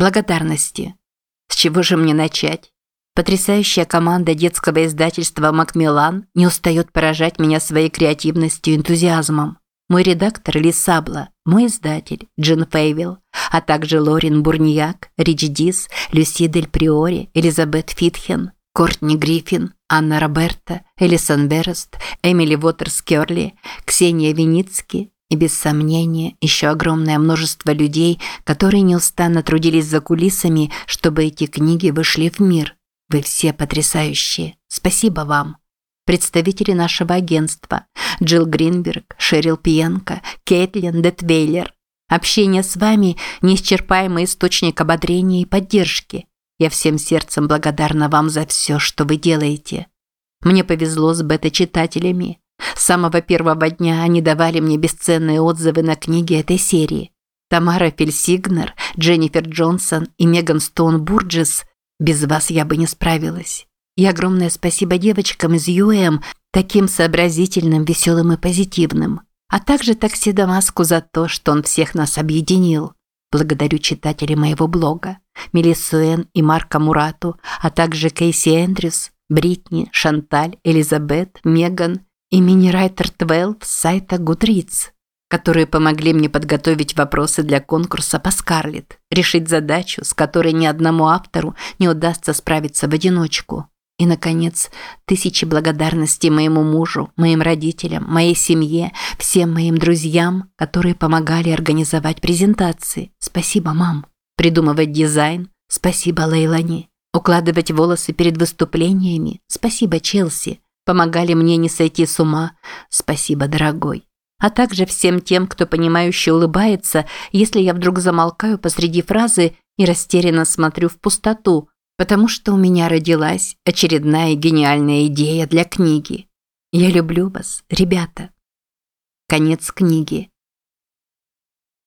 Благодарности. С чего же мне начать? Потрясающая команда детского издательства «Макмиллан» не устает поражать меня своей креативностью и энтузиазмом. Мой редактор Ли Сабла, мой издатель Джин Фейвилл, а также Лорин Бурньяк, Рич Дис, Люси Дель Приори, Элизабет Фитхен, Кортни Гриффин, Анна Роберта, Элисон Берест, Эмили Уотерс Керли, Ксения Виницки и, без сомнения, еще огромное множество людей, которые неустанно трудились за кулисами, чтобы эти книги вышли в мир – вы все потрясающие. Спасибо вам. Представители нашего агентства Джилл Гринберг, Шерил Пьенко, Кейтлин Детвейлер. Общение с вами – неисчерпаемый источник ободрения и поддержки. Я всем сердцем благодарна вам за все, что вы делаете. Мне повезло с бета-читателями. Самого первого дня они давали мне бесценные отзывы на книги этой серии. Тамара Фельсигнер, Дженнифер Джонсон и Меган Стоун Бурджес без вас я бы не справилась. И огромное спасибо девочкам из ЮМ, таким сообразительным, веселым и позитивным. А также такси Дамаску за то, что он всех нас объединил. Благодарю читателей моего блога, Мелиссу Эн и Марка Мурату, а также Кейси Эндрюс, Бритни, Шанталь, Элизабет, Меган и мини-райтер 12 с сайта Goodreads которые помогли мне подготовить вопросы для конкурса по Скарлетт, решить задачу, с которой ни одному автору не удастся справиться в одиночку. И, наконец, тысячи благодарностей моему мужу, моим родителям, моей семье, всем моим друзьям, которые помогали организовать презентации. Спасибо, мам. Придумывать дизайн. Спасибо, Лейлани. Укладывать волосы перед выступлениями. Спасибо, Челси. Помогали мне не сойти с ума. Спасибо, дорогой а также всем тем, кто понимающе улыбается, если я вдруг замолкаю посреди фразы и растерянно смотрю в пустоту, потому что у меня родилась очередная гениальная идея для книги. Я люблю вас, ребята. Конец книги.